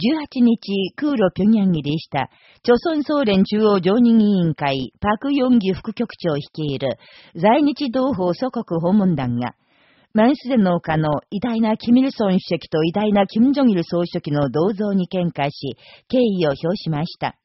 18日、空路平壌入りした、朝鮮総連中央常任委員会、パク・ヨンギ副局長率いる、在日同胞祖国訪問団が、マンスデの丘の偉大なキミルソン主席と偉大なキム・ジョギル総書記の銅像に喧嘩し、敬意を表しました。